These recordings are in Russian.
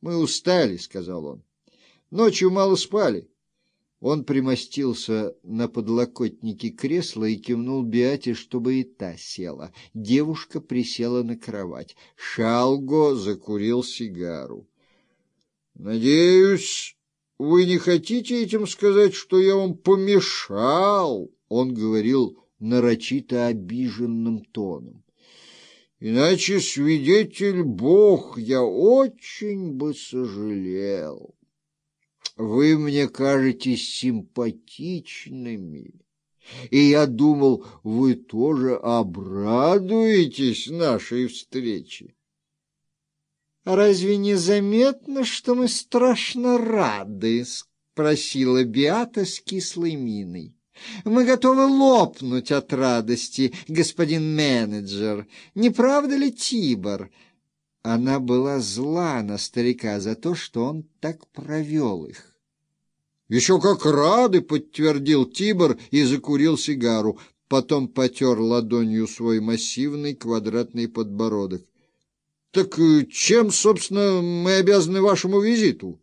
Мы устали, — сказал он. Ночью мало спали. Он примостился на подлокотнике кресла и кивнул Биате, чтобы и та села. Девушка присела на кровать. Шалго закурил сигару. — Надеюсь, вы не хотите этим сказать, что я вам помешал? Он говорил нарочито обиженным тоном. Иначе свидетель Бог, я очень бы сожалел. Вы мне кажетесь симпатичными, и я думал, вы тоже обрадуетесь нашей встрече. «Разве не заметно, что мы страшно рады?» — спросила Биата с кислой миной. «Мы готовы лопнуть от радости, господин менеджер. Не правда ли, Тибор?» Она была зла на старика за то, что он так провел их. «Еще как рады!» — подтвердил Тибор и закурил сигару. Потом потер ладонью свой массивный квадратный подбородок. Так э, чем, собственно, мы обязаны вашему визиту?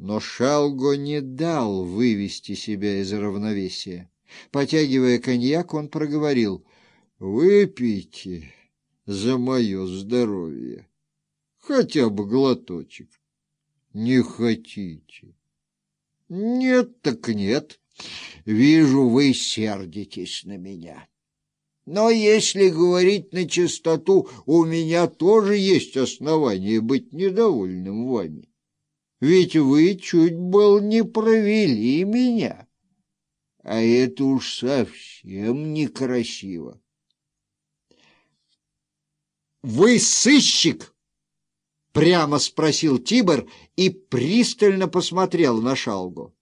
Но Шалго не дал вывести себя из равновесия. Потягивая коньяк, он проговорил, «Выпейте за мое здоровье, хотя бы глоточек. Не хотите?» «Нет, так нет. Вижу, вы сердитесь на меня». Но если говорить на чистоту, у меня тоже есть основания быть недовольным вами. Ведь вы чуть был не провели меня. А это уж совсем некрасиво. «Вы сыщик?» — прямо спросил Тибор и пристально посмотрел на Шалгу.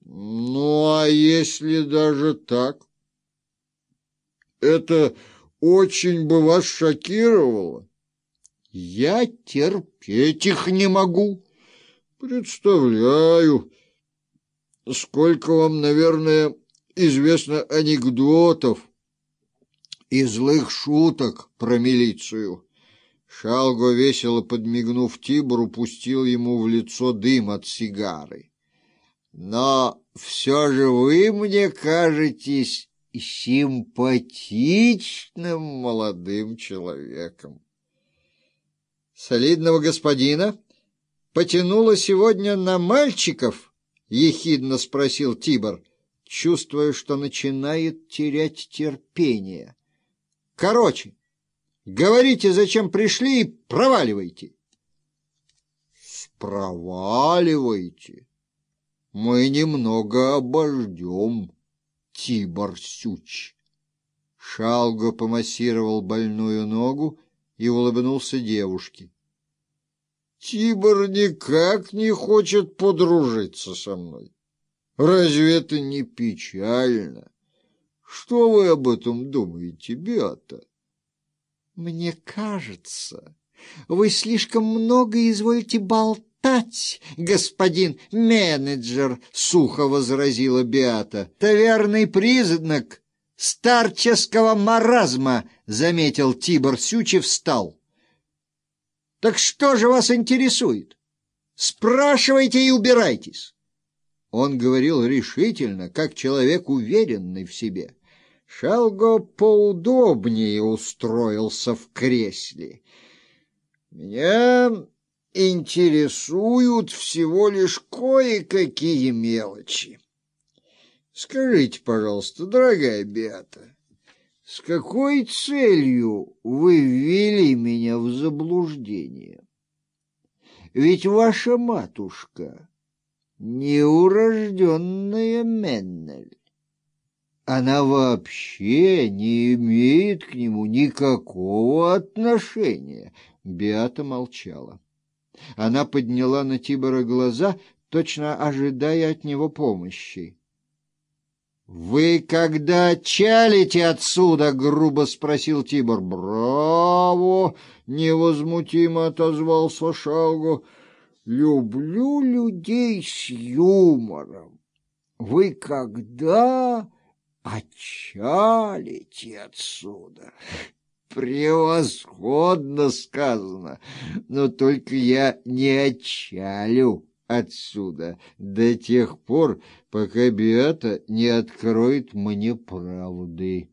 «Ну, а если даже так?» Это очень бы вас шокировало. Я терпеть их не могу. Представляю, сколько вам, наверное, известно анекдотов и злых шуток про милицию. Шалго, весело подмигнув Тибору, пустил ему в лицо дым от сигары. Но все же вы мне кажетесь симпатичным молодым человеком. Солидного господина потянуло сегодня на мальчиков? — ехидно спросил Тибор, чувствуя, что начинает терять терпение. — Короче, говорите, зачем пришли, и проваливайте. — Проваливайте. Мы немного обождем. Тибор Сюч. Шалго помассировал больную ногу и улыбнулся девушке. Тибор никак не хочет подружиться со мной. Разве это не печально? Что вы об этом думаете, Беата? Мне кажется, вы слишком много изволите болтать господин менеджер, — сухо возразила Биата. — Таверный признак старческого маразма, — заметил Тибор Сючи, встал. — Так что же вас интересует? Спрашивайте и убирайтесь. Он говорил решительно, как человек уверенный в себе. Шалго поудобнее устроился в кресле. «Меня интересуют всего лишь кое-какие мелочи. Скажите, пожалуйста, дорогая Беата, с какой целью вы заблуждение? Ведь ваша матушка неурожденная Меннель. Она вообще не имеет к нему никакого отношения. Беата молчала. Она подняла на Тибора глаза, точно ожидая от него помощи. — Вы когда чалите отсюда? — грубо спросил Тибор. — Браво! — невозмутимо отозвался Шалгу. — Люблю людей с юмором. Вы когда отчалите отсюда? Превосходно сказано, но только я не отчалю отсюда до тех пор, пока Биата не откроет мне правды.